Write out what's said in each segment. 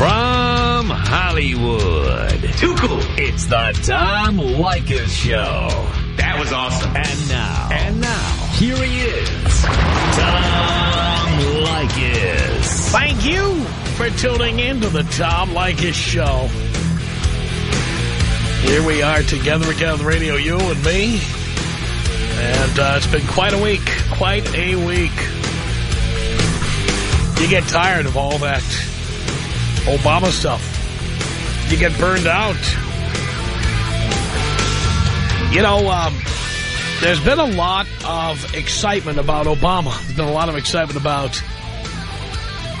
From Hollywood. Too cool. It's the Tom Leykis Show. That was awesome. And now. And now. Here he is. Tom Leykis. Thank you for tuning in to the Tom Leykis Show. Here we are together again on the radio, you and me. And uh, it's been quite a week. Quite a week. You get tired of all that Obama stuff. You get burned out. You know, um, there's been a lot of excitement about Obama. There's been a lot of excitement about,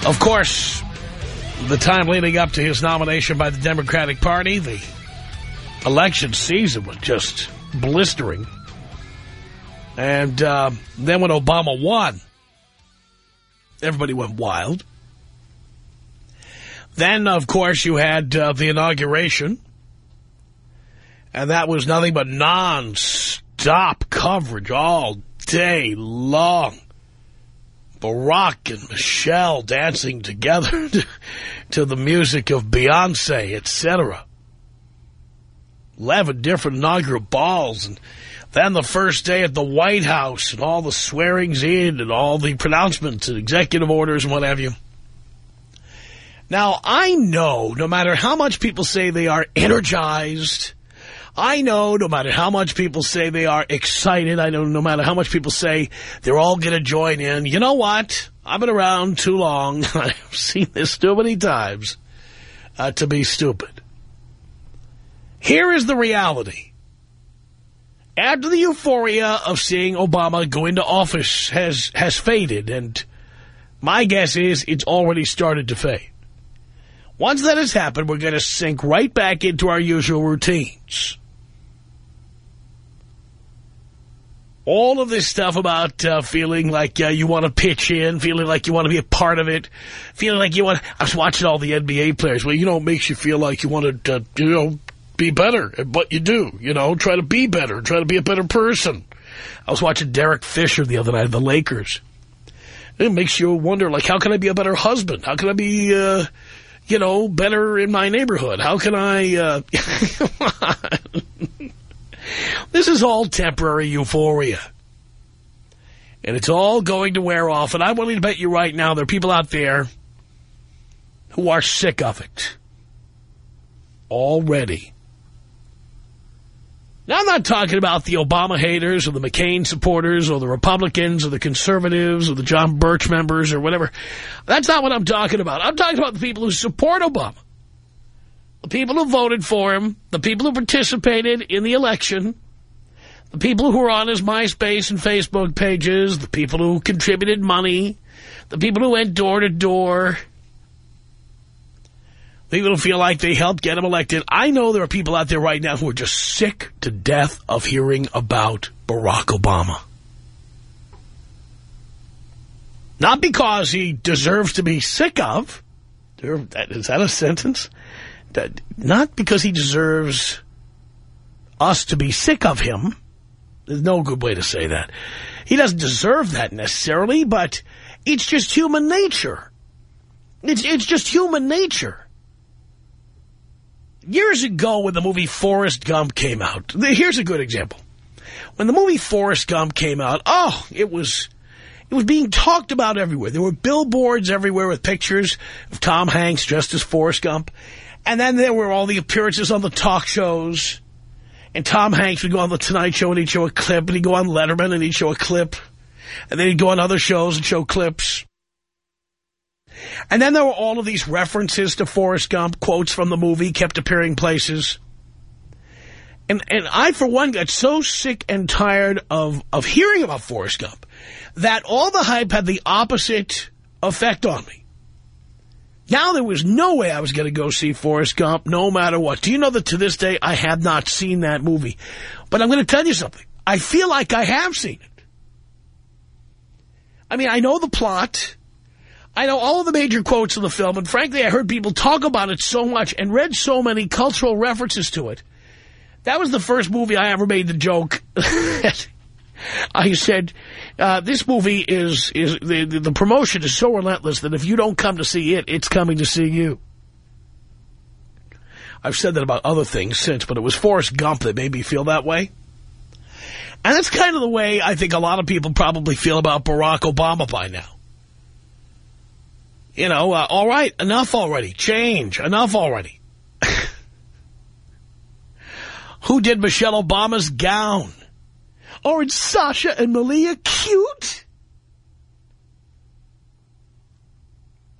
of course, the time leading up to his nomination by the Democratic Party. The election season was just blistering. And uh, then when Obama won, everybody went wild. Then, of course, you had uh, the inauguration. And that was nothing but non-stop coverage all day long. Barack and Michelle dancing together to the music of Beyonce, etc. Eleven different inaugural balls. And then the first day at the White House and all the swearings in and all the pronouncements and executive orders and what have you. Now, I know no matter how much people say they are energized, I know no matter how much people say they are excited, I know no matter how much people say they're all going to join in, you know what? I've been around too long. I've seen this too many times uh, to be stupid. Here is the reality. After the euphoria of seeing Obama go into office has, has faded, and my guess is it's already started to fade. Once that has happened, we're going to sink right back into our usual routines. All of this stuff about uh, feeling like uh, you want to pitch in, feeling like you want to be a part of it, feeling like you want... I was watching all the NBA players. Well, you know, it makes you feel like you want to, uh, you know, be better at what you do. You know, try to be better, try to be a better person. I was watching Derek Fisher the other night, the Lakers. It makes you wonder, like, how can I be a better husband? How can I be... Uh, you know, better in my neighborhood? How can I, uh, this is all temporary euphoria. And it's all going to wear off. And I'm willing to bet you right now there are people out there who are sick of it. Already. Now, I'm not talking about the Obama haters or the McCain supporters or the Republicans or the conservatives or the John Birch members or whatever. That's not what I'm talking about. I'm talking about the people who support Obama. The people who voted for him, the people who participated in the election, the people who were on his MySpace and Facebook pages, the people who contributed money, the people who went door to door, People who feel like they helped get him elected. I know there are people out there right now who are just sick to death of hearing about Barack Obama. Not because he deserves to be sick of. Is that a sentence? Not because he deserves us to be sick of him. There's no good way to say that. He doesn't deserve that necessarily, but it's just human nature. It's, it's just human nature. Years ago when the movie Forrest Gump came out, here's a good example. When the movie Forrest Gump came out, oh, it was it was being talked about everywhere. There were billboards everywhere with pictures of Tom Hanks dressed as Forrest Gump. And then there were all the appearances on the talk shows. And Tom Hanks would go on The Tonight Show and he'd show a clip. And he'd go on Letterman and he'd show a clip. And then he'd go on other shows and show clips. And then there were all of these references to Forrest Gump, quotes from the movie kept appearing places. And and I, for one, got so sick and tired of, of hearing about Forrest Gump that all the hype had the opposite effect on me. Now there was no way I was going to go see Forrest Gump, no matter what. Do you know that to this day I have not seen that movie? But I'm going to tell you something. I feel like I have seen it. I mean, I know the plot. I know all of the major quotes of the film, and frankly, I heard people talk about it so much and read so many cultural references to it. That was the first movie I ever made the joke. I said, uh, this movie is, is the, the promotion is so relentless that if you don't come to see it, it's coming to see you. I've said that about other things since, but it was Forrest Gump that made me feel that way. And that's kind of the way I think a lot of people probably feel about Barack Obama by now. You know, uh, all right, enough already. Change, enough already. Who did Michelle Obama's gown? Or is Sasha and Malia cute?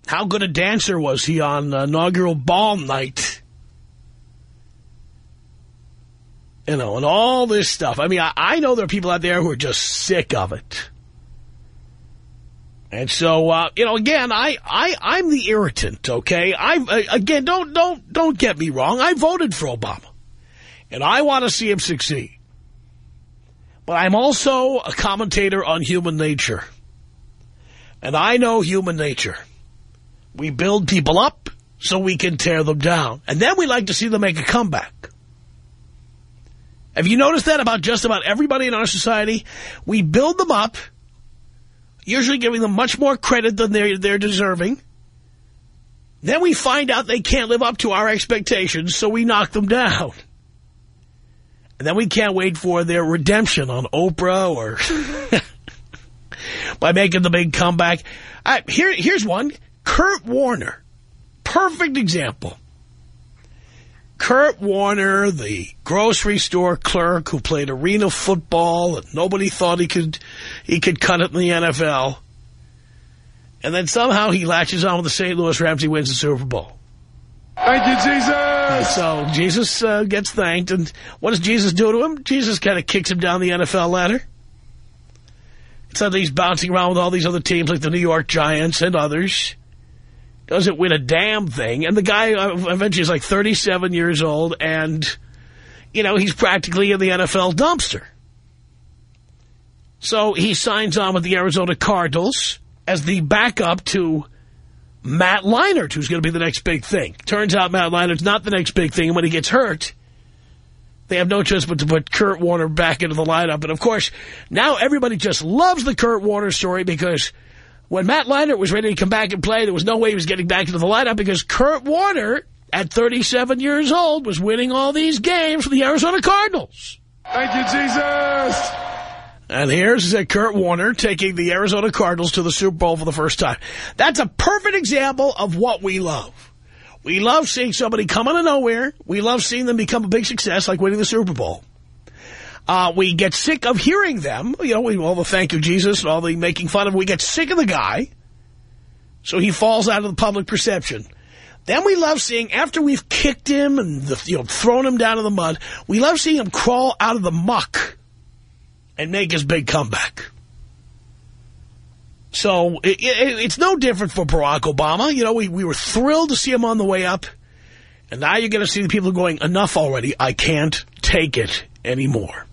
How good a dancer was he on inaugural ball night? You know, and all this stuff. I mean, I, I know there are people out there who are just sick of it. And so, uh, you know, again, I, I, I'm the irritant, okay? I, again, don't, don't, don't get me wrong. I voted for Obama. And I want to see him succeed. But I'm also a commentator on human nature. And I know human nature. We build people up so we can tear them down. And then we like to see them make a comeback. Have you noticed that about just about everybody in our society? We build them up, usually giving them much more credit than they're, they're deserving. Then we find out they can't live up to our expectations, so we knock them down. And then we can't wait for their redemption on Oprah or by making the big comeback. Right, here, here's one. Kurt Warner. Perfect example. Kurt Warner, the grocery store clerk who played arena football and nobody thought he could he could cut it in the NFL. And then somehow he latches on with the St. Louis Rams. He wins the Super Bowl. Thank you, Jesus. So Jesus uh, gets thanked. And what does Jesus do to him? Jesus kind of kicks him down the NFL ladder. It's not he's bouncing around with all these other teams like the New York Giants and others doesn't win a damn thing. And the guy uh, eventually is like 37 years old and, you know, he's practically in the NFL dumpster. So he signs on with the Arizona Cardinals as the backup to Matt Leinart, who's going to be the next big thing. Turns out Matt Leinart's not the next big thing. And when he gets hurt, they have no choice but to put Kurt Warner back into the lineup. And, of course, now everybody just loves the Kurt Warner story because – when Matt Leinart was ready to come back and play, there was no way he was getting back into the lineup because Kurt Warner, at 37 years old, was winning all these games for the Arizona Cardinals. Thank you, Jesus. And here's Kurt Warner taking the Arizona Cardinals to the Super Bowl for the first time. That's a perfect example of what we love. We love seeing somebody come out of nowhere. We love seeing them become a big success, like winning the Super Bowl. Uh, we get sick of hearing them. You know, we, all the thank you, Jesus, and all the making fun of. We get sick of the guy. So he falls out of the public perception. Then we love seeing, after we've kicked him and the, you know thrown him down in the mud, we love seeing him crawl out of the muck and make his big comeback. So it, it, it's no different for Barack Obama. You know, we, we were thrilled to see him on the way up. And now you're going to see the people going, enough already. I can't take it anymore.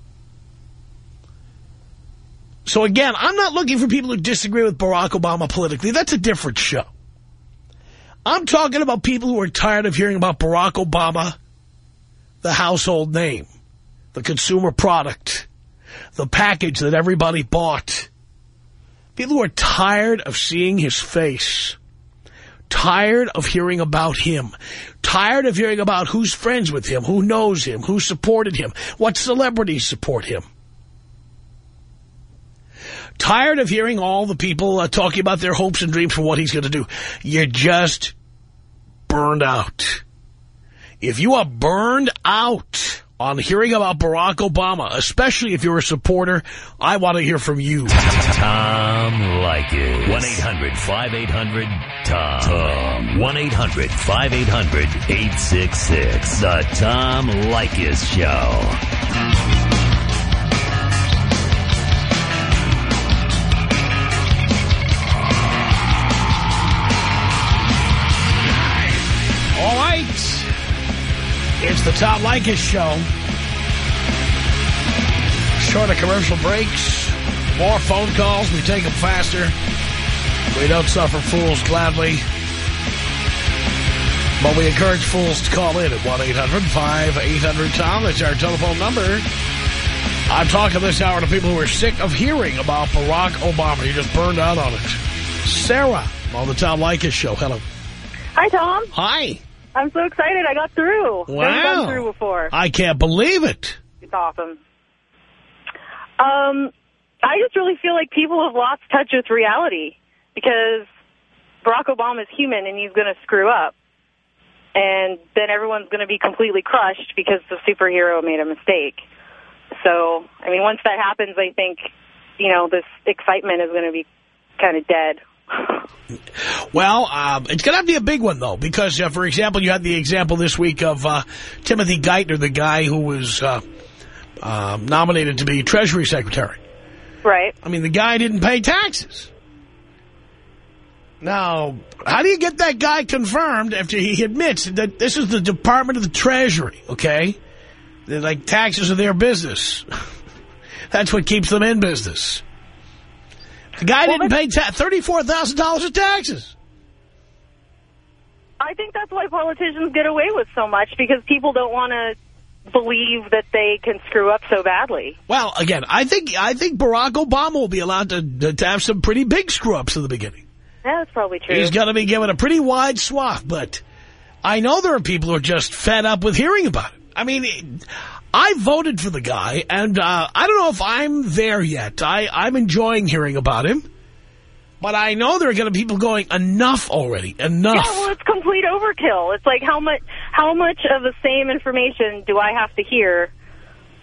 So again, I'm not looking for people who disagree with Barack Obama politically. That's a different show. I'm talking about people who are tired of hearing about Barack Obama, the household name, the consumer product, the package that everybody bought. People who are tired of seeing his face, tired of hearing about him, tired of hearing about who's friends with him, who knows him, who supported him, what celebrities support him. Tired of hearing all the people uh, talking about their hopes and dreams for what he's going to do. You're just burned out. If you are burned out on hearing about Barack Obama, especially if you're a supporter, I want to hear from you. Tom Leykis. 1-800-5800-TOM. Tom. 1-800-5800-866. The Tom Leykis Show. It's the Tom Leykis Show. Short of commercial breaks, more phone calls. We take them faster. We don't suffer fools gladly. But we encourage fools to call in at 1-800-5800-TOM. That's our telephone number. I'm talking this hour to people who are sick of hearing about Barack Obama. You just burned out on it. Sarah on the Tom Leykis Show. Hello. Hi, Tom. Hi. I'm so excited I got through. Never Wow. gone through before. I can't believe it. It's awesome. Um, I just really feel like people have lost touch with reality because Barack Obama is human and he's going to screw up. And then everyone's going to be completely crushed because the superhero made a mistake. So, I mean, once that happens, I think, you know, this excitement is going to be kind of dead. Well, um, it's going to be a big one, though, because, uh, for example, you had the example this week of uh, Timothy Geithner, the guy who was uh, uh, nominated to be Treasury Secretary. right. I mean, the guy didn't pay taxes. Now, how do you get that guy confirmed after he admits that this is the Department of the Treasury, okay? They're like, taxes are their business. That's what keeps them in business. The guy Well, didn't pay $34,000 of taxes. I think that's why politicians get away with so much because people don't want to believe that they can screw up so badly. Well, again, I think I think Barack Obama will be allowed to, to have some pretty big screw-ups in the beginning. Yeah, that's probably true. He's going to be given a pretty wide swath, but I know there are people who are just fed up with hearing about it. I mean, I voted for the guy, and uh, I don't know if I'm there yet. I, I'm enjoying hearing about him, but I know there are going to be people going, enough already, enough. Yeah, well, it's complete overkill. It's like how much how much of the same information do I have to hear?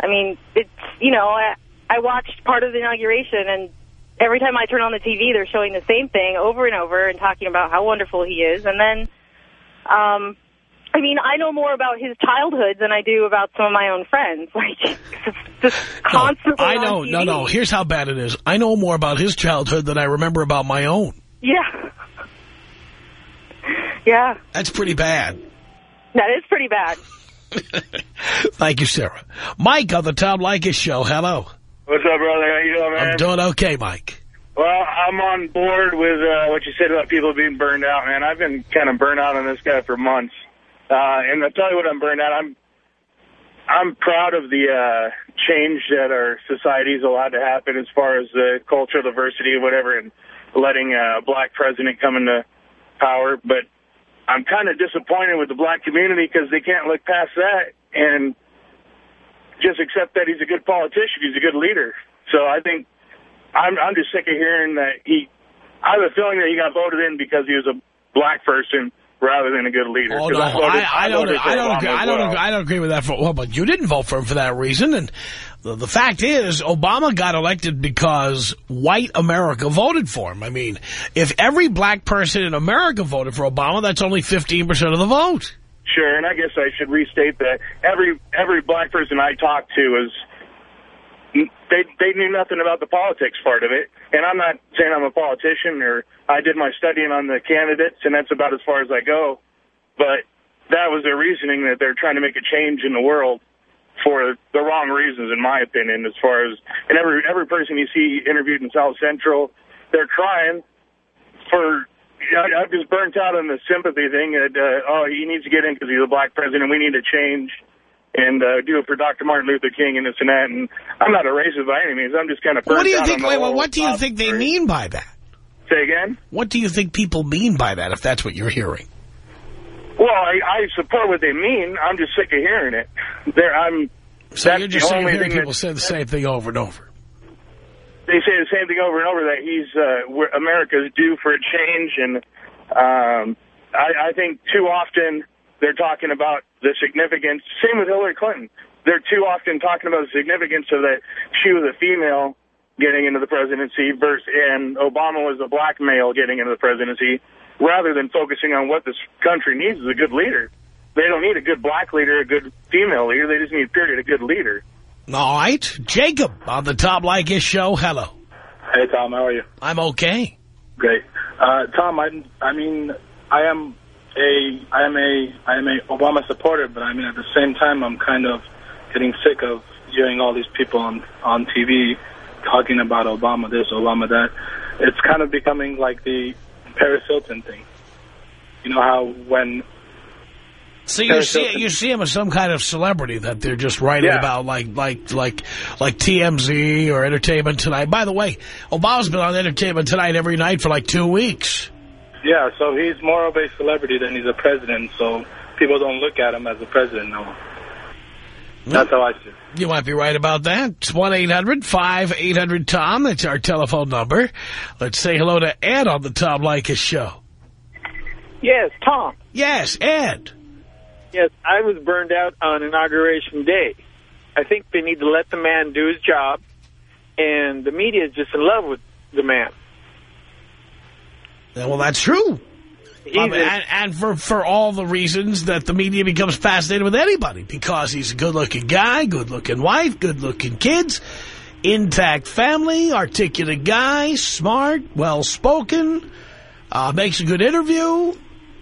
I mean, it's you know, I, I watched part of the inauguration, and every time I turn on the TV, they're showing the same thing over and over and talking about how wonderful he is, and then, um, I mean, I know more about his childhood than I do about some of my own friends. Like, it's just No, constantly. I on know, no, TV. no. Here's how bad it is. I know more about his childhood than I remember about my own. Yeah. Yeah, That's pretty bad. that is pretty bad. Thank you, Sarah. Mike on the Tom Leykis show. Hello. What's up, brother? How you doing, man? I'm doing okay, Mike. well, I'm on board with uh, what you said about people being burned out, man. I've been kind of burned out on this guy for months, uh, and I'll tell you what I'm burned out. I'm I'm proud of the uh, change that our society's allowed to happen as far as the cultural diversity and whatever, and letting a black president come into power. But I'm kind of disappointed with the black community because they can't look past that and just accept that he's a good politician. He's a good leader. So I think I'm I'm just sick of hearing that he. I have a feeling that he got voted in because he was a black person rather than a good leader. Oh no, 'Cause voted- I, I don't. I don't. Agree, I don't. well. I don't agree with that. For well, but you didn't vote for him for that reason. And the, the fact is, Obama got elected because white America voted for him. I mean, if every black person in America voted for Obama, that's only 15 percent of the vote. Sure, and I guess I should restate that every every black person I talk to was they they knew nothing about the politics part of it. And I'm not saying I'm a politician or I did my studying on the candidates, and that's about as far as I go. But that was their reasoning that they're trying to make a change in the world for the wrong reasons, in my opinion. As far as and every every person you see interviewed in South Central, they're trying for. I, I'm just burnt out on the sympathy thing. That uh, oh, he needs to get in because he's a black president. We need to change and uh, do it for Dr. Martin Luther King and this and that. And I'm not a racist by any means. I'm just kind of What do you think? Wait, well, what do you think they story. mean by that? Say again. What do you think people mean by that? If that's what you're hearing. Well, I, I support what they mean. I'm just sick of hearing it. There, I'm. So you're just saying hearing people that- say the same thing over and over. They say the same thing over and over that he's uh, America's due for a change, and um, I, I think too often they're talking about the significance. Same with Hillary Clinton. They're too often talking about the significance of that she was a female getting into the presidency versus and Obama was a black male getting into the presidency, rather than focusing on what this country needs is a good leader. They don't need a good black leader, a good female leader. They just need, period, a good leader. All right, Jacob on the Tom Leykis show. Hello, Hey Tom, how are you? I'm okay. Great. Uh, Tom, I, I mean, I am a, I am a, I am a Obama supporter, but I mean at the same time, I'm kind of getting sick of hearing all these people on on TV talking about Obama this, Obama that. It's kind of becoming like the Paris Hilton thing. You know how when So you Paris see, Hilton. you see him as some kind of celebrity that they're just writing Yeah. about, like like like like TMZ or Entertainment Tonight. By the way, Obama's been on Entertainment Tonight every night for like two weeks. Yeah, so he's more of a celebrity than he's a president. So people don't look at him as a president no. That's how I see it. You might be right about that. It's 1-800-5800-TOM. That's our telephone number. Let's say hello to Ed on the Tom Leykis show. Yes, Tom. Yes, Ed. Yes, I was burned out on Inauguration Day. I think they need to let the man do his job, and the media is just in love with the man. Well, that's true. Um, and and for, for all the reasons that the media becomes fascinated with anybody. Because he's a good-looking guy, good-looking wife, good-looking kids, intact family, articulate guy, smart, well-spoken, uh, makes a good interview.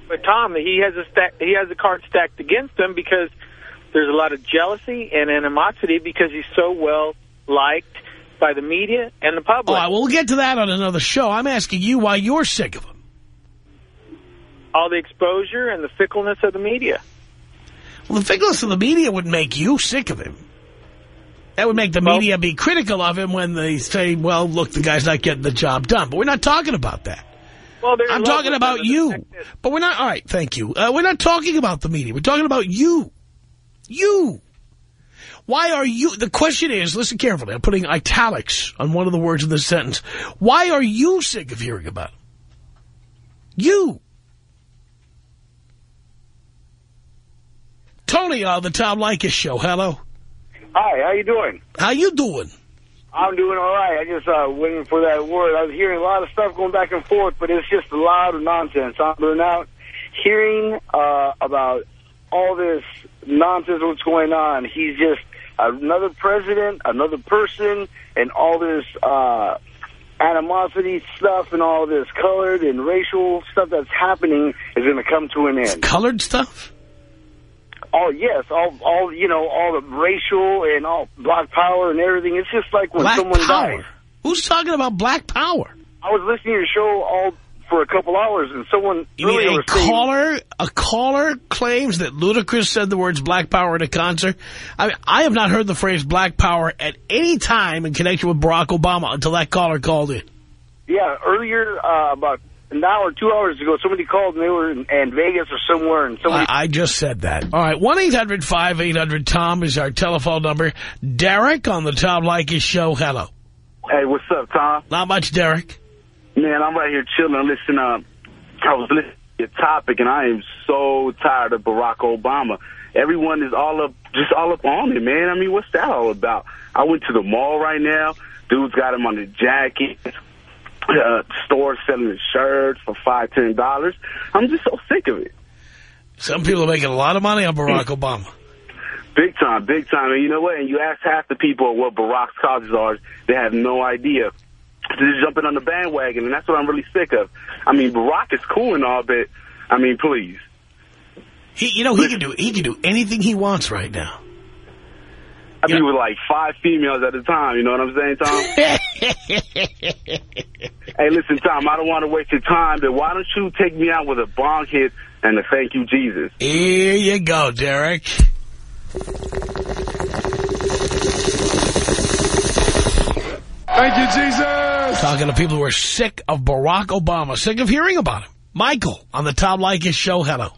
but Tom, he has a stack, he has a card stacked against him because there's a lot of jealousy and animosity because he's so well liked by the media and the public. right, well, we'll get to that on another show. I'm asking you why you're sick of him. All the exposure and the fickleness of the media. Well, the fickleness of the media would make you sick of him. That would make the Well- media be critical of him when they say, well, look, the guy's not getting the job done. But we're not talking about that. Well, I'm talking about you. But we're not, all right, thank you. Uh, we're not talking about the media. We're talking about you. You. Why are you, the question is, listen carefully, I'm putting italics on one of the words in this sentence. Why are you sick of hearing about him? You. Tony on the Tom Leykis show. Hello. Hi, how you doing? How you doing? I'm doing all right. I just uh, waiting for that word. I was hearing a lot of stuff going back and forth, but it's just a lot of nonsense. I'm now hearing uh, about all this nonsense, what's going on. He's just another president, another person, and all this uh, animosity stuff and all this colored and racial stuff that's happening is going to come to an end. Colored stuff? Oh yes, all all you know, all the racial and all black power and everything. It's just like when Black someone power? dies. Who's talking about black power? I was listening to your show all for a couple hours, and someone You mean a caller, a caller claims that Ludacris said the words black power at a concert? I mean, I have not heard the phrase black power at any time in connection with Barack Obama until that caller called in. yeah, earlier uh, about an hour, two hours ago, somebody called and they were in, in Vegas or somewhere, and somebody. I, I just said that. All right, 1-800-5800-TOM is our telephone number. Derek on the Tom Leykis show. Hello. hey, what's up, Tom? Not much, Derek. Man, I'm right here chilling. Listen, uh, I was listening to your topic, and I am so tired of Barack Obama. Everyone is all up, just all up on him, man. I mean, what's that all about? I went to the mall right now. Dude's got him on the jacket. Uh, stores selling his shirts for five, ten dollars. I'm just so sick of it. Some people are making a lot of money on Barack Hmm. Obama. Big time, big time. And you know what? And you ask half the people what Barack's causes are, they have no idea. They're just jumping on the bandwagon, and that's what I'm really sick of. I mean, Barack is cool and all, but, I mean, please. He, you know, he can do he can do anything he wants right now. I mean, with like five females at a time, you know what I'm saying, Tom? hey, listen, Tom, I don't want to waste your time, but why don't you take me out with a bong hit and a thank you, Jesus? Here you go, Derek. Thank you, Jesus. Talking to people who are sick of Barack Obama, sick of hearing about him. Michael on the Tom Leykis show. Hello.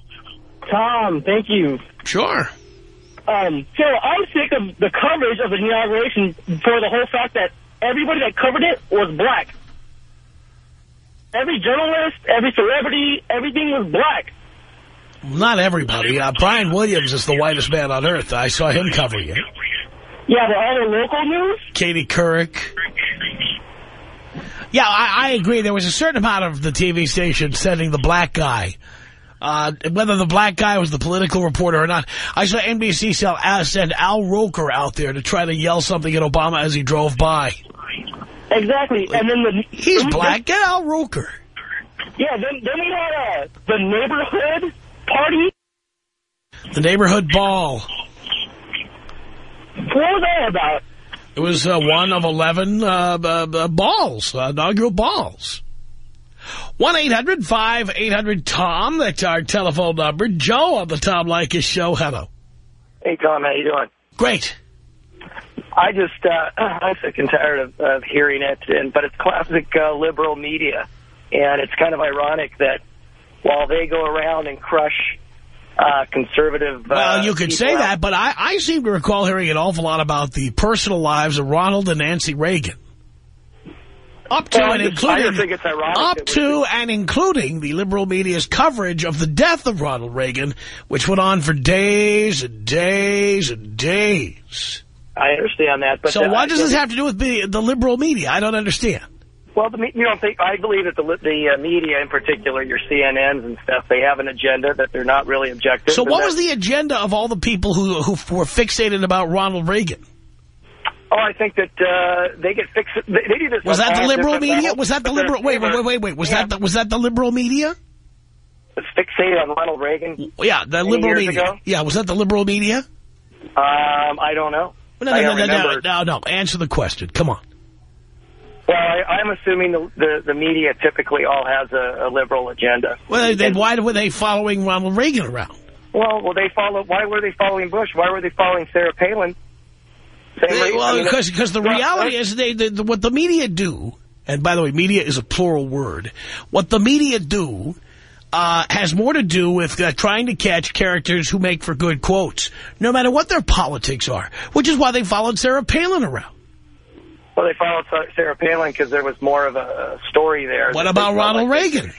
Tom, thank you. Sure. Um, so I'm sick of the coverage of the inauguration for the whole fact that everybody that covered it was black. Every journalist, every celebrity, everything was black. Not everybody. Uh, Brian Williams is the whitest man on earth. I saw him covering it. Yeah, the other local news, Katie Couric. Yeah, I, I agree. There was a certain amount of the TV station sending the black guy. Uh, whether the black guy was the political reporter or not. I saw NBC sell, uh, send Al Roker out there to try to yell something at Obama as he drove by. exactly. And then the He's black. Get Al Roker. Yeah, then then we had uh, the neighborhood party. The neighborhood ball. What was that about? It was uh, one of 11 uh, uh, uh, balls, uh, inaugural balls. 1-800-5800-TOM. That's our telephone number. Joe on the Tom Leykis show. Hello. Hey, Tom, how you doing? Great. I just, uh, I'm sick and tired of, of hearing it, and but it's classic uh, liberal media, and it's kind of ironic that while they go around and crush uh, conservative. Well, uh, you could say out. that, but I, I seem to recall hearing an awful lot about the personal lives of Ronald and Nancy Reagan. Up to Well, and just- including just think it's ironic up to and including the liberal media's coverage of the death of Ronald Reagan, which went on for days and days and days. I understand that, but so why what does this have to do with the, the liberal media? I don't understand. Well, the, you don't I believe that the the uh, media, in particular, your CNNs and stuff, they have an agenda that they're not really objective. So what was the agenda of all the people who who were fixated about Ronald Reagan? Oh, I think that uh, they get fixed. They, they do this. Was that the liberal media? Was that the liberal? Wait, wait, wait, wait, wait. Was yeah, that the, was that the liberal media? it's fixated on Ronald Reagan? Yeah, the liberal media. ago? Yeah, was that the liberal media? Um, I don't know. No, no, no, no, no, no, no. Answer the question. Come on. Well, I, I'm assuming the, the the media typically all has a, a liberal agenda. Well, then why were they following Ronald Reagan around? Well, well, they follow. Why were they following Bush? Why were they following Sarah Palin? Same They- reason. I well, mean, because because the reality uh, is they the, the, what the media do, and by the way, media is a plural word. What the media do uh, has more to do with uh, trying to catch characters who make for good quotes, no matter what their politics are. Which is why they followed Sarah Palin around. Well, they followed Sarah Palin because there was more of a story there. What about Ronald like Reagan?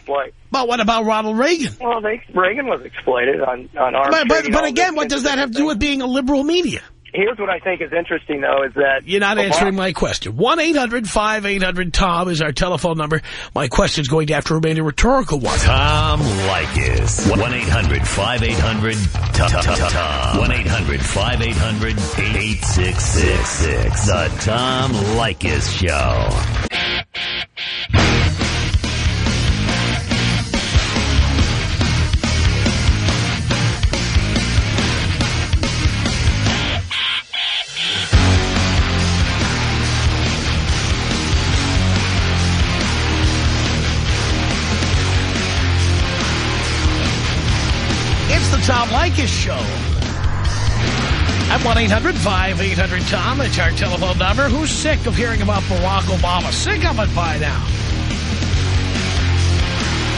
But what about Ronald Reagan? Well, they, Reagan was exploited on on arms But, but, but again, what does that have to do with being a liberal media? Here's what I think is interesting, though, is that You're not Obama- answering my question. 1-800-5800-TOM is our telephone number. My question's going to have to remain a rhetorical one. Tom Leykis. 1-800-5800-TOM. 1-800-5800-8666. The Tom Leykis Show. The Tom Leykis Show. At 1-800-5800-TOM. It's our telephone number. Who's sick of hearing about Barack Obama? Sick of it by now.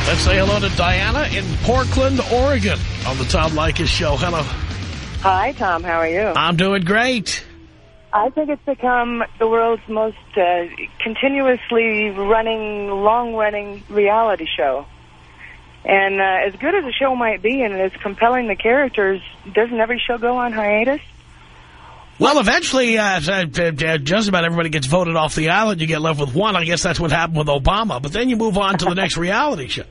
Let's say hello to Diana in Portland, Oregon on the Tom Leykis Show. Hello. Hi, Tom. How are you? I'm doing great. I think it's become the world's most uh, continuously running, long-running reality show. And uh, as good as the show might be and as compelling the characters, doesn't every show go on hiatus? Well, eventually, uh, uh, uh, just about everybody gets voted off the island. You get left with one. I guess that's what happened with Obama. But then you move on to the next reality show.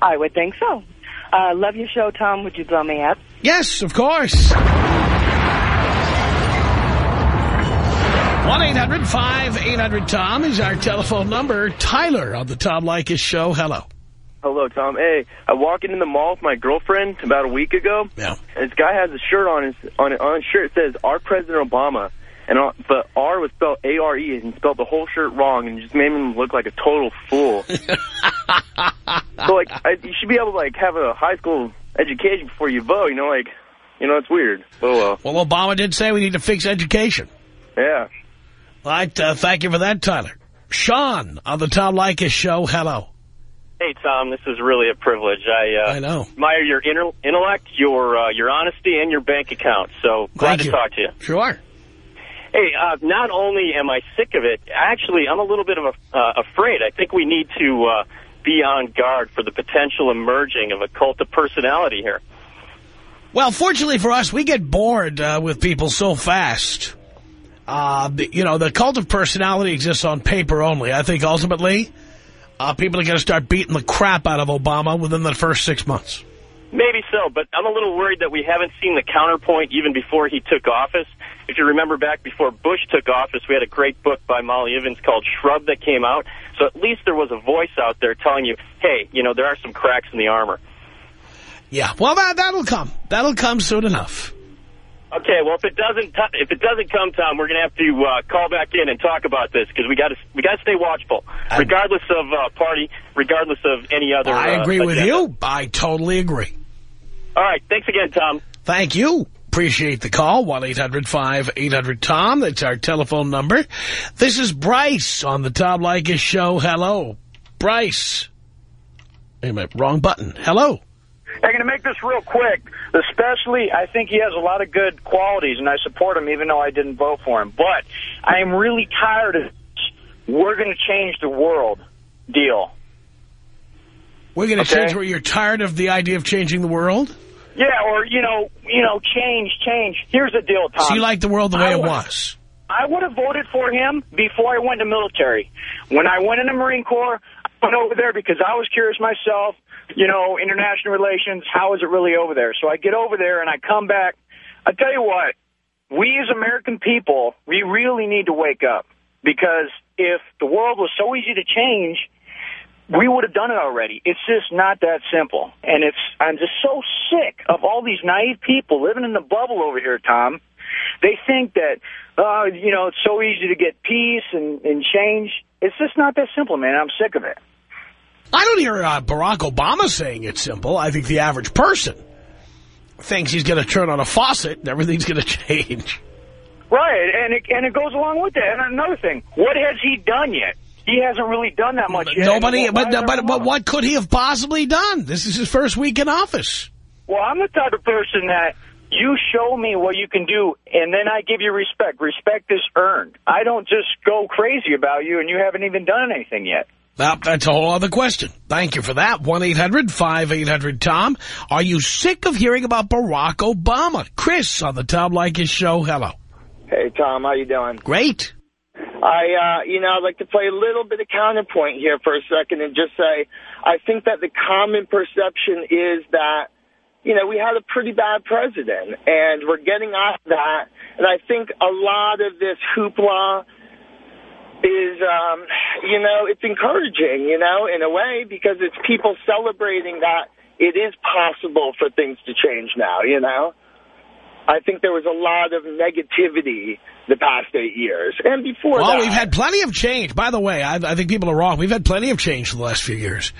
I would think so. Uh, love your show, Tom. Would you blow me up? Yes, of course. 1-800-5800-TOM is our telephone number. Tyler on the Tom Leykis Show. Hello. Hello, Tom. Hey, I walked into the mall with my girlfriend about a week ago. Yeah. And this guy has a shirt on his on on his shirt. It says "Our President Obama," and on, but R was spelled A R E, and he spelled the whole shirt wrong, and just made him look like a total fool. so, like, I, you should be able to like have a high school education before you vote. You know, like, you know, it's weird. Oh well. Well, Obama did say we need to fix education. Yeah. All right, uh, thank you for that, Tyler. Sean on the Tom Leykis Show. Hello. Hey, Tom, this is really a privilege. I, uh, I know. admire your inter intellect, your uh, your honesty, and your bank account. So glad to you. talk to you. Sure. Hey, uh, not only am I sick of it, actually, I'm a little bit of a, uh, afraid. I think we need to uh, be on guard for the potential emerging of a cult of personality here. Well, fortunately for us, we get bored uh, with people so fast. Uh, the- you know, the cult of personality exists on paper only. I think ultimately, uh, people are going to start beating the crap out of Obama within the first six months. Maybe so, but I'm a little worried that we haven't seen the counterpoint even before he took office. If you remember back before Bush took office, we had a great book by Molly Ivins called Shrub that came out. So at least there was a voice out there telling you, hey, you know, there are some cracks in the armor. Yeah, well, that, that'll come. That'll come soon enough. Okay, well, if it doesn't, if it doesn't come, Tom, we're going to have to uh, call back in and talk about this because we got to, we got to stay watchful, regardless of uh, party, regardless of any other. I uh, agree with you. I totally agree. All right, thanks again, Tom. Thank you. Appreciate the call. 1-800-5800-TOM. That's our telephone number. This is Bryce on the Tom Leykis Show. Hello. Bryce. Wait a minute. Wrong button. Hello. I'm going to make this real quick. Especially, I think he has a lot of good qualities, and I support him even though I didn't vote for him. But I am really tired of this. We're going to change the world deal. We're going to Okay. change where you're tired of the idea of changing the world? Yeah, or, you know, you know, change, change. Here's the deal, Tom. So you like the world the way I it would- was? I would have voted for him before I went to military. When I went in the Marine Corps, I went over there because I was curious myself, you know, international relations, how is it really over there? So I get over there and I come back. I tell you what, we as American people, we really need to wake up because if the world was so easy to change, we would have done it already. It's just not that simple. And it's I'm just so sick of all these naive people living in the bubble over here, Tom. They think that, uh, you know, it's so easy to get peace and, and change. It's just not that simple, man. I'm sick of it. I don't hear uh, Barack Obama saying it's simple. I think the average person thinks he's going to turn on a faucet and everything's going to change. Right, and it, and it goes along with that. And another thing, what has he done yet? He hasn't really done that much yet. Nobody, but, but, but what could he have possibly done? This is his first week in office. Well, I'm the type of person that you show me what you can do, and then I give you respect. Respect is earned. I don't just go crazy about you, and you haven't even done anything yet. Well, that's a whole other question. Thank you for that. 1-800-5800-TOM. Are you sick of hearing about Barack Obama? Chris on the Tom Leykis show. Hello. Hey, Tom, how you doing? Great. I, uh, you know, I'd like to play a little bit of counterpoint here for a second and just say I think that the common perception is that, you know, we had a pretty bad president, and we're getting off that. And I think a lot of this hoopla is, um, you know, it's encouraging, you know, in a way, because it's people celebrating that it is possible for things to change now, you know? I think there was a lot of negativity the past eight years. And before Well, that... we've had plenty of change. By the way, I, I think people are wrong. We've had plenty of change for the last few years.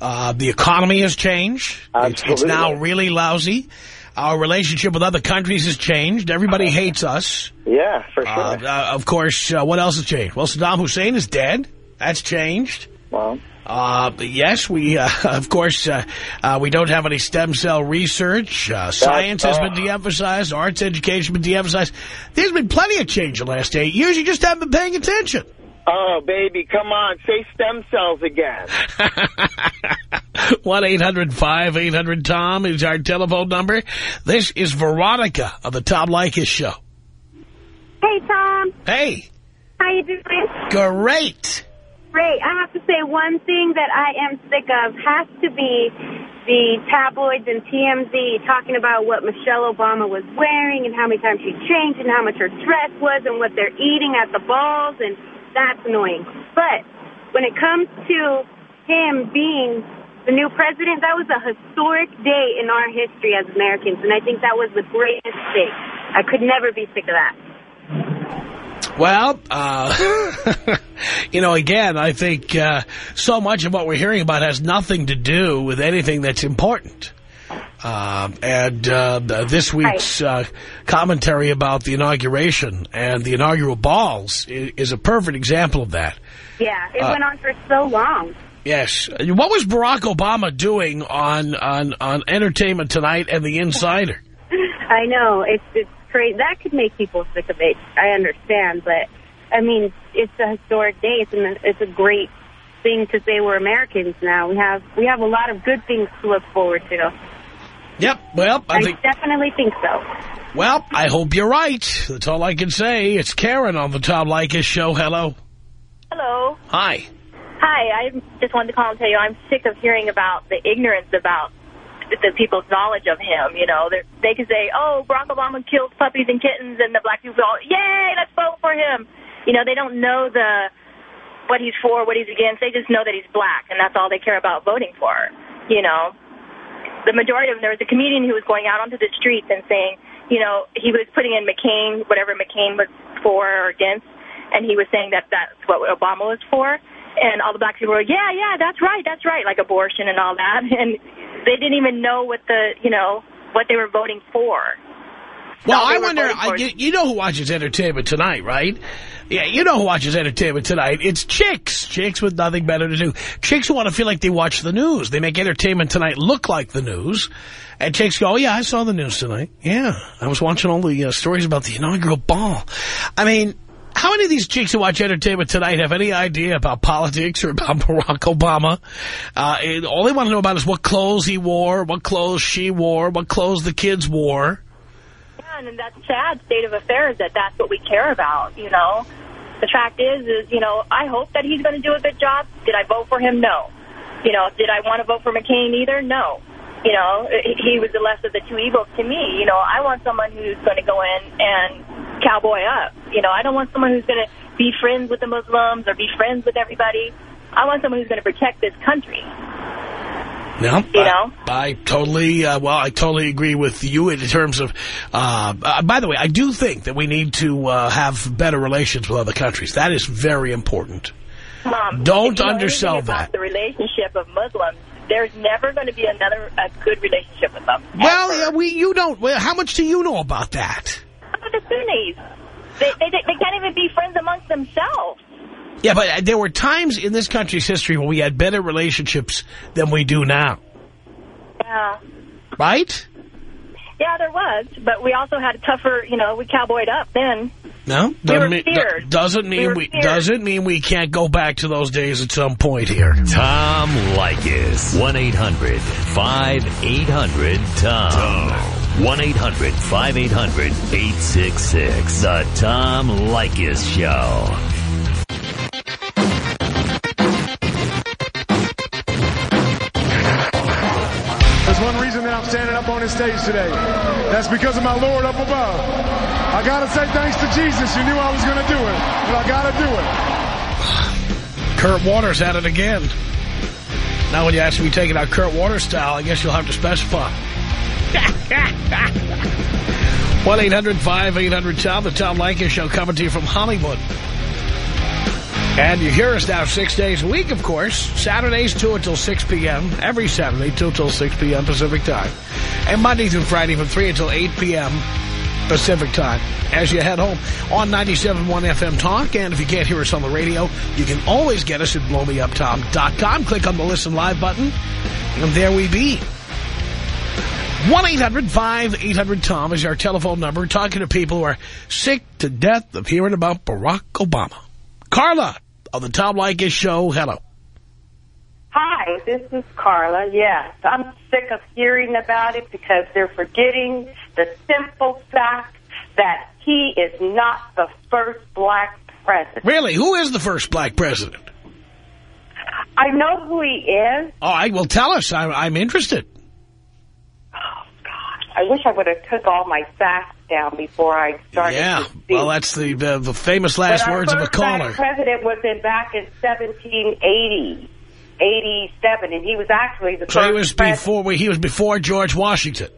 Uh, the economy has changed. It's, it's now really lousy. Our relationship with other countries has changed. Everybody hates us. Yeah, for sure. Uh, uh, of course, uh, what else has changed? Well, Saddam Hussein is dead. That's changed. Well, uh, yes, we, uh, of course, uh, uh, we don't have any stem cell research. Uh, science has been de-emphasized. Arts education has been de-emphasized. There's been plenty of change in the last eight years. You just haven't been paying attention. Oh, baby, come on. Say stem cells again. 1-800-5800-TOM is our telephone number. This is Veronica of the Tom Leykis Show. Hey, Tom. Hey. How you doing? Great. Great. I have to say one thing that I am sick of has to be the tabloids and TMZ talking about what Michelle Obama was wearing and how many times she changed and how much her dress was and what they're eating at the balls, and that's annoying. But when it comes to him being the new president, that was a historic day in our history as Americans, and I think that was the greatest thing. I could never be sick of that. Well, uh, you know, again, I think uh, so much of what we're hearing about has nothing to do with anything that's important. Uh, and uh, this week's uh, commentary about the inauguration and the inaugural balls is, is a perfect example of that. Yeah, it Uh, went on for so long. Yes. What was Barack Obama doing on, on, on Entertainment Tonight and The Insider? I know it's it's crazy. That could make people sick of it. I understand, but I mean, it's a historic day. It's an, it's a great thing to say we're Americans now. We have we have a lot of good things to look forward to. Yep. Well, I I think. definitely think so. Well, I hope you're right. That's all I can say. It's Karen on the Tom Leykis show. Hello. Hello. Hi. Hi, I just wanted to call and tell you I'm sick of hearing about the ignorance about the people's knowledge of him. You know, They're, they can say, oh, Barack Obama kills puppies and kittens, and the black people go, yay, let's vote for him. You know, they don't know the what he's for, what he's against. They just know that he's black, and that's all they care about voting for. You know, the majority of them, there was a comedian who was going out onto the streets and saying, you know, he was putting in McCain, whatever McCain was for or against, and he was saying that that's what Obama was for. And all the black people were, like, yeah, yeah, that's right, that's right, like abortion and all that. And they didn't even know what the, you know, what they were voting for. Well, No, I wonder, I, you, you know who watches Entertainment Tonight, right? Yeah, you know who watches Entertainment Tonight. It's chicks. Chicks with nothing better to do. Chicks who want to feel like they watch the news. They make Entertainment Tonight look like the news. And chicks go, oh, yeah, I saw the news tonight. Yeah, I was watching all the uh, stories about the inaugural ball. I mean, how many of these chicks who watch Entertainment Tonight have any idea about politics or about Barack Obama? Uh, all they want to know about is what clothes he wore, what clothes she wore, what clothes the kids wore. Yeah, and that's sad state of affairs that that's what we care about, you know. The fact is, is, you know, I hope that he's going to do a good job. Did I vote for him? No. You know, did I want to vote for McCain either? No. You know, he was the less of the two evils to me. You know, I want someone who's going to go in and cowboy up. You know, I don't want someone who's going to be friends with the Muslims or be friends with everybody. I want someone who's going to protect this country. No, You I, know? I totally, uh, well, I totally agree with you in terms of, uh, uh, by the way, I do think that we need to uh, have better relations with other countries. That is very important. Um, Don't if you know undersell that. The relationship of Muslims, there's never going to be another a good relationship with them. Well, yeah, we, you don't, well, how much do you know about that? About the Sunnis? They, they, they can't even be friends amongst themselves. Yeah, but there were times in this country's history when we had better relationships than we do now, Yeah. right? Yeah, there was, but we also had a tougher, you know, we cowboyed up then. No, doesn't were mean, feared. doesn't We mean were we feared. doesn't mean we can't go back to those days at some point here. Tom Leykis. 1-800-5800-TOM. 1-800-5800-866. The Tom Leykis Show. There's one reason that I'm standing up on this stage today. That's because of my Lord up above. I gotta say thanks to Jesus. You knew I was gonna do it, but I gotta do it. Kurt Warner had it again. Now when you ask me to take it out Kurt Warner style, I guess you'll have to specify. 1-800-5800-TOM, the Tom Leykis Show coming to you from Hollywood. And you hear us now six days a week, of course. Saturdays, 2 until 6 p.m. Every Saturday, 2 until 6 p.m. Pacific Time. And Monday through Friday from 3 until 8 p.m. Pacific Time. As you head home on 97.1 FM Talk. And if you can't hear us on the radio, you can always get us at blowmeuptom.com. Click on the Listen Live button, and there we be. 1-800-5800-TOM is our telephone number. Talking to people who are sick to death of hearing about Barack Obama. Carla on the Tom Leykis Show. Hello. Hi, this is Carla. Yes, I'm sick of hearing about it because they're forgetting the simple fact that he is not the first black president. Really? Who is the first black president? I know who he is. All right, well, tell us. I, I'm interested. I wish I would have took all my facts down before I started Yeah. Well, that's the, the, the famous last But words of a caller. president was in back in 1780, 87, and he was actually the So first he was president before he was before George Washington.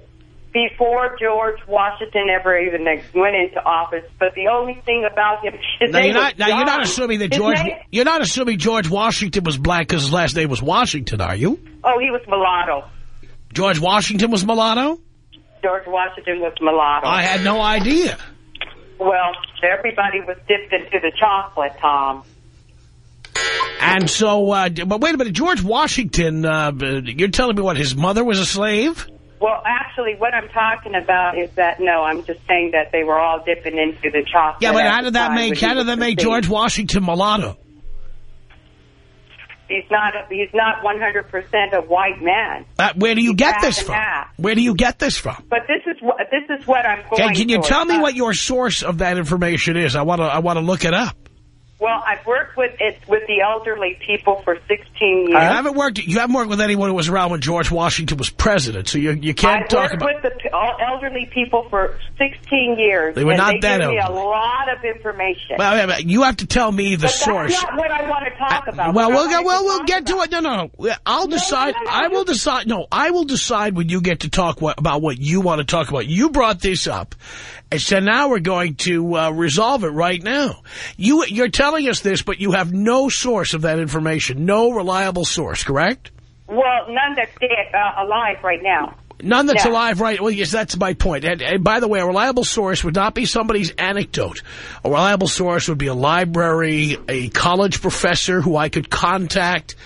before George Washington ever even went into office. But the only thing about him, Now you're not now you're not assuming that His George name- you're not assuming George Washington was black because his last name was Washington, are you? oh, he was mulatto. George Washington was mulatto. George Washington was mulatto. I had no idea. Well, everybody was dipped into the chocolate, Tom. And so, uh, but wait a minute, George Washington. Uh, you're telling me what his mother was a slave? Well, actually, what I'm talking about is that no, I'm just saying that they were all dipping into the chocolate. Yeah, but how did that make how did that make. George Washington mulatto? He's not. He's not 100 percent a white man. Uh, where do you get this from? Where do you get this from? But this is what this is what I'm going. Okay, can you tell me Uh, what your source of that information is? I want to I want to look it up. Well, I've worked with it with the elderly people for 16 years. I haven't worked. You haven't worked with anyone who was around when George Washington was president, so you you can't I've talk worked about. with the all elderly people for 16 years. They were not they that give me a lot of information. Well, you have to tell me the but source. that's not what I want to talk about. Well, we'll get, well, to we'll get to it. No, no, no. I'll decide. I will decide. No, I will decide when you get to talk what, about what you want to talk about. You brought this up, so now we're going to uh, resolve it right now. You, you're telling us this, but you have no source of that information, no reliable source, correct? Well, none that's dead, uh, alive right now. None that's No. alive, right? Well, yes, that's my point. And, and by the way, a reliable source would not be somebody's anecdote. A reliable source would be a library, a college professor who I could contact.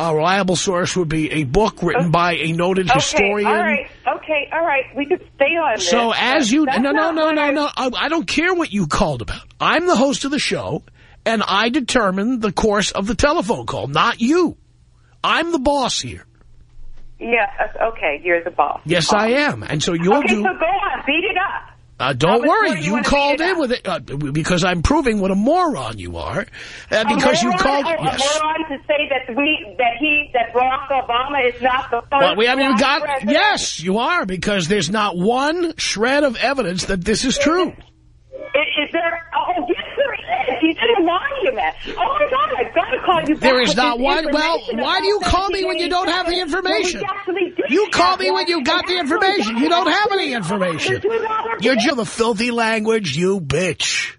A reliable source would be a book written oh, by a noted Okay, historian. all right, okay, all right. We could stay on this. So as you, no, no, no, no, I- no, I, I don't care what you called about. I'm the host of the show, and I determine the course of the telephone call, not you. I'm the boss here. Yeah, okay, you're the boss. Yes, I am. And so you'll okay, do... so go on, beat it up. Uh, don't How much more worry, you you called in with it, uh, because I'm proving what a moron you are. Uh, because a you called... a, yes. a moron to say that we that he that Barack Obama is not the first Well, we haven't even got... president. Yes, you are, because there's not one shred of evidence that this is true. Is, is there? Oh, yes, there is. You didn't monument. Oh my God, I've got to call you back. There is not one... Well, why do you call me when you don't have the information? when we actually did You call me when one, you got the information. You don't have any information. You're just the filthy language, you bitch.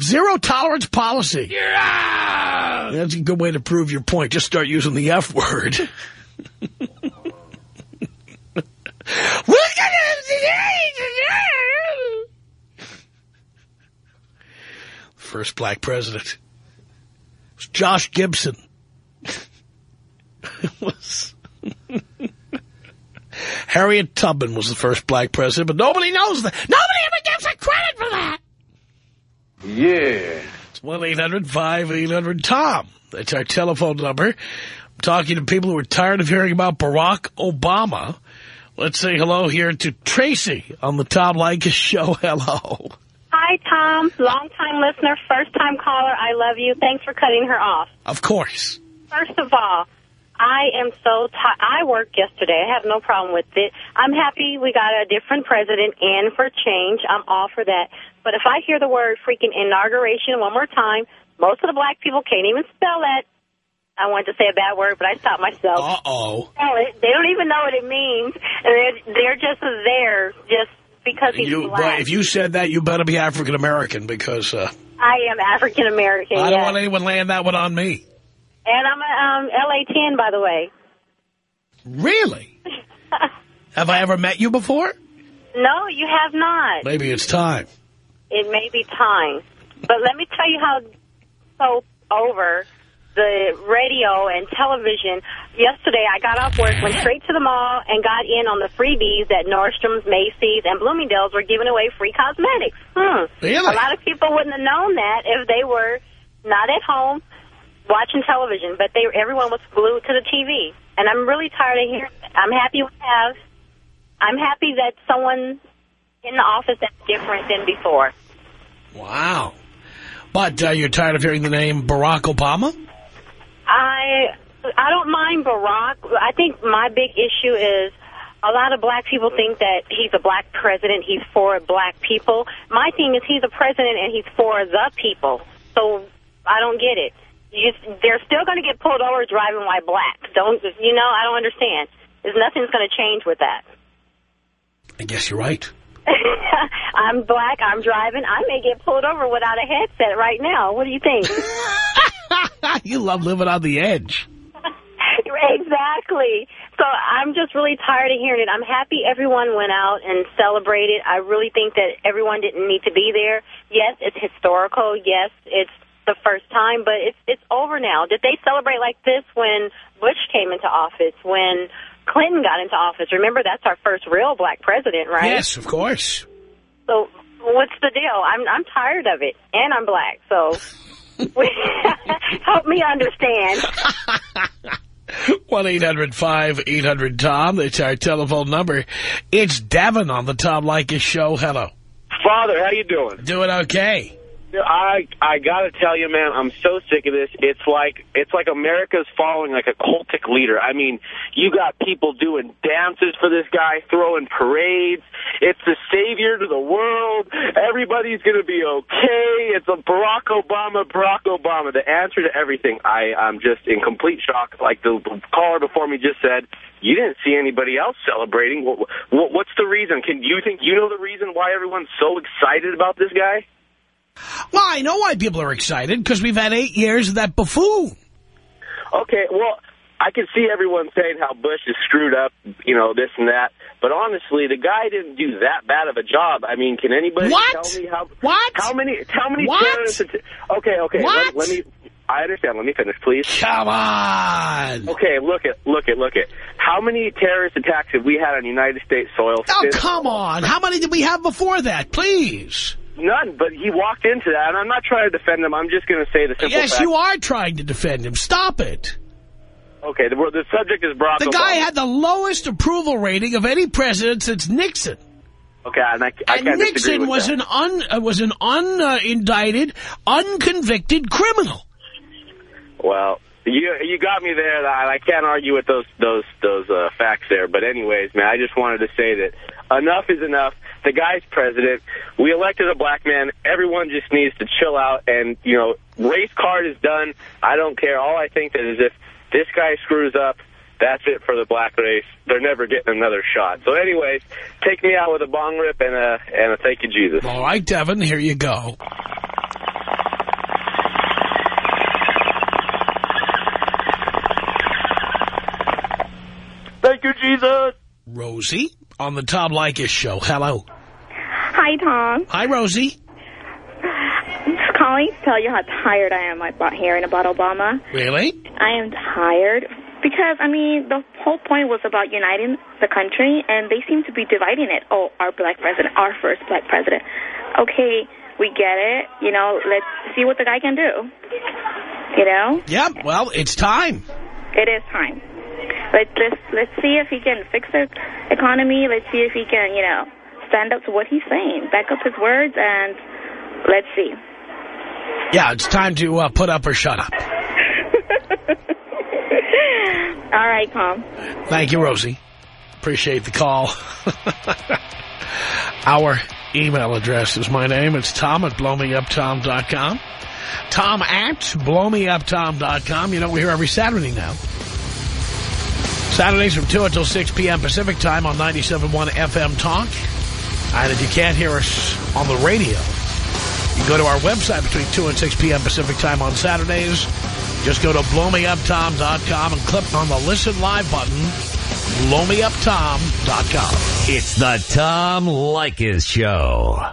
Zero tolerance policy. That's a good way to prove your point. Just start using the F word. First black president It was Josh Gibson. It was Harriet Tubman was the first black president, but nobody knows that. Nobody ever gives her credit for that. Yeah. It's 1-800-5800-TOM. That's our telephone number. I'm talking to people who are tired of hearing about Barack Obama. Let's say hello here to Tracy on the Tom Leykis show. Hello. Hi, Tom. Long-time listener, first-time caller. I love you. Thanks for cutting her off. Of course. First of all, I am so tired. I worked yesterday. I have no problem with it. I'm happy we got a different president and for change. I'm all for that. But if I hear the word freaking inauguration one more time, most of the black people can't even spell that. I wanted to say a bad word, but I stopped myself. Uh-oh. They don't even know what it means. And they're, they're just there just because he's You, black. if you said that, you better be African-American because uh, I am African-American, I don't yes. want anyone laying that one on me. And I'm a um, LA-10, by the way. Really? Have I ever met you before? No, you have not. Maybe it's time. It may be time. But let me tell you how so over the radio and television. Yesterday, I got off work, went straight to the mall, and got in on the freebies that Nordstrom's, Macy's, and Bloomingdale's were giving away free cosmetics. Hmm. Really? A lot of people wouldn't have known that if they were not at home watching television, but they everyone was glued to the TV. And I'm really tired of hearing that. I'm happy we have. I'm happy that someone in the office that's different than before. Wow. But uh, you're tired of hearing the name Barack Obama? I I don't mind Barack. I think my big issue is a lot of black people think that he's a black president. He's for black people. My thing is he's a president and he's for the people. So I don't get it. You, they're still going to get pulled over driving white black. Don't you know? I don't understand. There's nothing's going to change with that. I guess you're right. I'm black. I'm driving. I may get pulled over without a headset right now. What do you think? you love living on the edge. exactly. So I'm just really tired of hearing it. I'm happy everyone went out and celebrated. I really think that everyone didn't need to be there. Yes, it's historical. Yes, it's the first time, but it's it's over now. Did they celebrate like this when Bush came into office? When Clinton got into office? Remember, that's our first real black president, right? Yes, of course. So what's the deal? I'm I'm tired of it, and I'm black. So help me understand. 1-800-5800-TOM. That's our telephone number. It's Devin on the Tom Leykis show. Hello. Father, how you doing? Doing okay. I I gotta tell you, man, I'm so sick of this. It's like it's like America's following like a cultic leader. I mean, you got people doing dances for this guy, throwing parades. It's the savior to the world. Everybody's gonna be okay. It's a Barack Obama, Barack Obama. The answer to everything. I I'm just in complete shock. Like the caller before me just said, you didn't see anybody else celebrating. What, what what's the reason? Can you think you know the reason why everyone's so excited about this guy? Well, I know why people are excited, because we've had eight years of that buffoon. Okay, well, I can see everyone saying how Bush is screwed up, you know, this and that. But honestly, the guy didn't do that bad of a job. I mean, can anybody What? tell me how What? how many how many What? terrorists? Okay, okay. What? Let, let me. I understand. Let me finish, please. Come on. Okay, look at look at look at how many terrorist attacks have we had on United States soil? Oh, come on. How many did we have before that? Please. None, but he walked into that, and I'm not trying to defend him. I'm just going to say the simple Yes, fact. you are trying to defend him. Stop it. Okay, the, the subject is Barack The Obama. guy had the lowest approval rating of any president since Nixon. Okay, and I, I And Nixon was that. an un uh, was an unindicted, unconvicted criminal. Well, you you got me there. I, I can't argue with those those those uh, facts there. But anyways, man, I just wanted to say that enough is enough. The guy's president. We elected a black man. Everyone just needs to chill out. And you know, race card is done. I don't care. All I think that is if this guy screws up. That's it for the black race. They're never getting another shot. So anyways, take me out with a bong rip and a, and a thank you, Jesus. All right, Devin, here you go. Thank you, Jesus. Rosie on the Tom Leykis show. Hello. Hi, Tom. Hi, Rosie. I'm just calling to tell you how tired I am about hearing about Obama. Really? I am tired because, I mean, the whole point was about uniting the country, and they seem to be dividing it. Oh, our black president, our first black president. Okay, we get it. You know, let's see what the guy can do. You know? Yep. Well, it's time. It is time. Let's let's let's see if he can fix the economy. Let's see if he can, you know, stand up to what he's saying, back up his words, and let's see. Yeah, it's time to uh, put up or shut up. All right, Tom. Thank you, Rosie. Appreciate the call. Our email address is my name. It's Tom at blowmeuptom.com. Tom at blowmeuptom.com. You know, we're here every Saturday now. Saturdays from 2 until 6 p.m. Pacific time on 97.1 FM Talk. And if you can't hear us on the radio, you go to our website between 2 and 6 p.m. Pacific time on Saturdays. Just go to blowmeuptom.com and click on the Listen Live button. Blowmeuptom.com. It's the Tom Leykis Show.